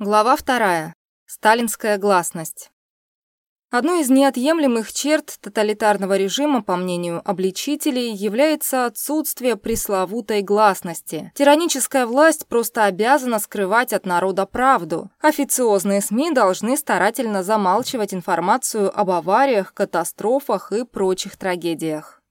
Глава вторая. Сталинская гласность. Одной из неотъемлемых черт тоталитарного режима, по мнению обличителей, является отсутствие пресловутой гласности. Тираническая власть просто обязана скрывать от народа правду. Официозные СМИ должны старательно замалчивать информацию об авариях, катастрофах и прочих трагедиях.